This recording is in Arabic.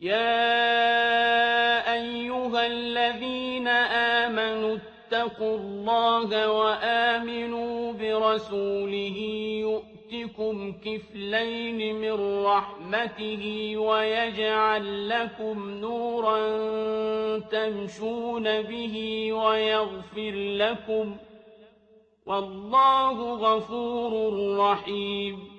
يَا أَيُّهَا الَّذِينَ آمَنُوا اتَّقُوا اللَّهَ وَآمِنُوا بِرَسُولِهِ يُؤْتِكُمْ كِفْلَيْنِ مِن رَّحْمَتِهِ وَيَجْعَل لَّكُمْ نُورًا تَمْشُونَ بِهِ وَيَغْفِرْ لَكُمْ ۚ وَاللَّهُ غَفُورٌ رَّحِيمٌ